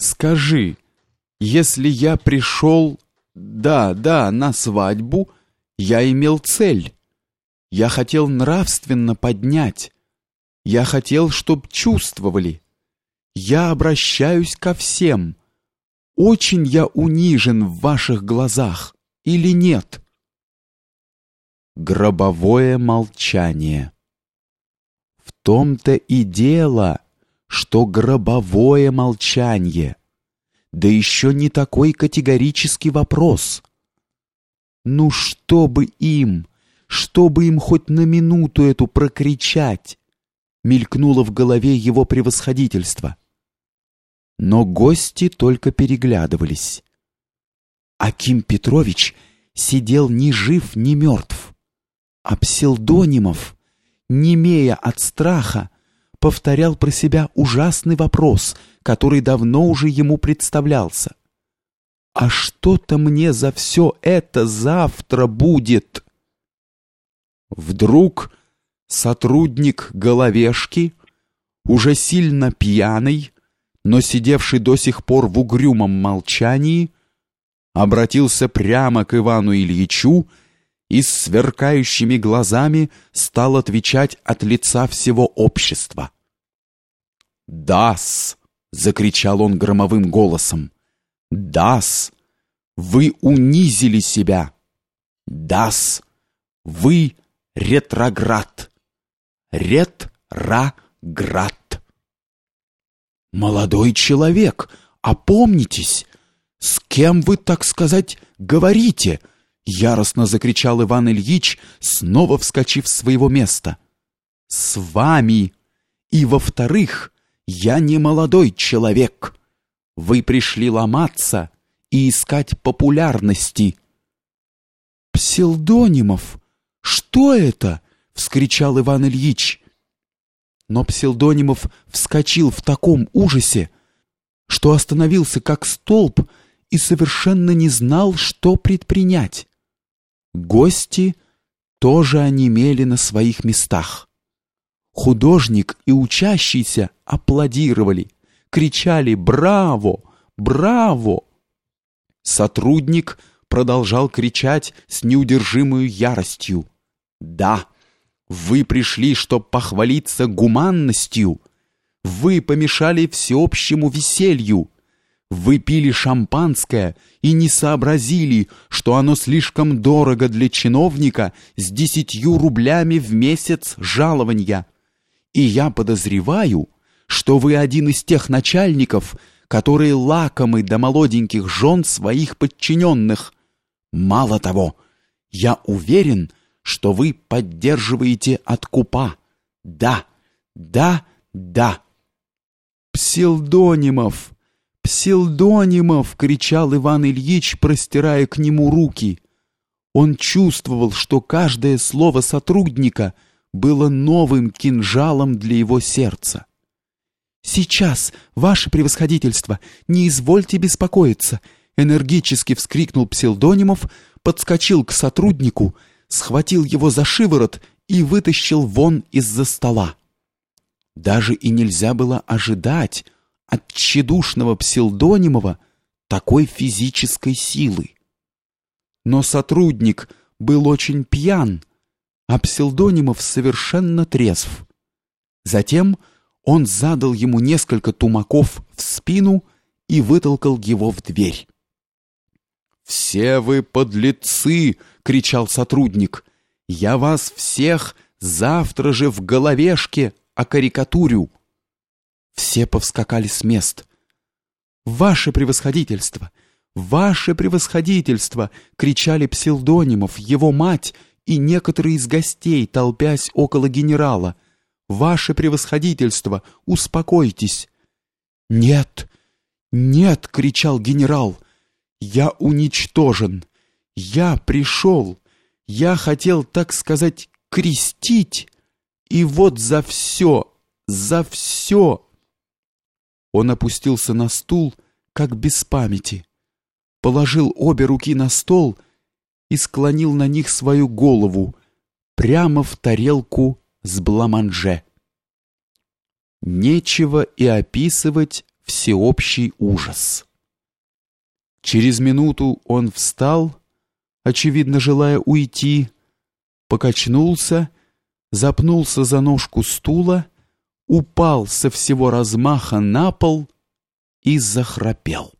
Скажи, если я пришел, да, да, на свадьбу, я имел цель. Я хотел нравственно поднять. Я хотел, чтоб чувствовали. Я обращаюсь ко всем. Очень я унижен в ваших глазах или нет? Гробовое молчание. В том-то и дело, что гробовое молчание, да еще не такой категорический вопрос. Ну что бы им, чтобы им хоть на минуту эту прокричать, мелькнуло в голове его превосходительство. Но гости только переглядывались. Аким Петрович сидел ни жив, ни мертв. А Пселдонимов, немея от страха, повторял про себя ужасный вопрос, который давно уже ему представлялся. «А что-то мне за все это завтра будет?» Вдруг сотрудник головешки, уже сильно пьяный, но сидевший до сих пор в угрюмом молчании, обратился прямо к Ивану Ильичу и с сверкающими глазами стал отвечать от лица всего общества. «Дас!» — закричал он громовым голосом. «Дас! Вы унизили себя! Дас! Вы ретроград! Ретроград!» «Молодой человек, опомнитесь! С кем вы, так сказать, говорите?» Яростно закричал Иван Ильич, снова вскочив с своего места. «С вами! И, во-вторых, я не молодой человек. Вы пришли ломаться и искать популярности». «Псилдонимов! Что это?» — вскричал Иван Ильич. Но Псилдонимов вскочил в таком ужасе, что остановился как столб и совершенно не знал, что предпринять. Гости тоже онемели на своих местах. Художник и учащийся аплодировали, кричали «Браво! Браво!». Сотрудник продолжал кричать с неудержимой яростью. «Да, вы пришли, чтобы похвалиться гуманностью. Вы помешали всеобщему веселью. Вы пили шампанское и не сообразили, что оно слишком дорого для чиновника с десятью рублями в месяц жалования. И я подозреваю, что вы один из тех начальников, которые лакомы до молоденьких жен своих подчиненных. Мало того, я уверен, что вы поддерживаете откупа. Да, да, да. Псилдонимов! «Псилдонимов!» — кричал Иван Ильич, простирая к нему руки. Он чувствовал, что каждое слово сотрудника было новым кинжалом для его сердца. «Сейчас, ваше превосходительство, не извольте беспокоиться!» Энергически вскрикнул Псилдонимов, подскочил к сотруднику, схватил его за шиворот и вытащил вон из-за стола. Даже и нельзя было ожидать, от тщедушного Псилдонимова такой физической силы. Но сотрудник был очень пьян, а Псилдонимов совершенно трезв. Затем он задал ему несколько тумаков в спину и вытолкал его в дверь. «Все вы подлецы!» — кричал сотрудник. «Я вас всех завтра же в головешке окарикатурю!» Все повскакали с мест. «Ваше превосходительство! Ваше превосходительство!» — кричали Псилдонимов, его мать и некоторые из гостей, толпясь около генерала. «Ваше превосходительство! Успокойтесь!» «Нет! Нет!» — кричал генерал. «Я уничтожен! Я пришел! Я хотел, так сказать, крестить! И вот за все, за все!» Он опустился на стул, как без памяти, положил обе руки на стол и склонил на них свою голову прямо в тарелку с бламанже. Нечего и описывать всеобщий ужас. Через минуту он встал, очевидно желая уйти, покачнулся, запнулся за ножку стула, упал со всего размаха на пол и захрапел.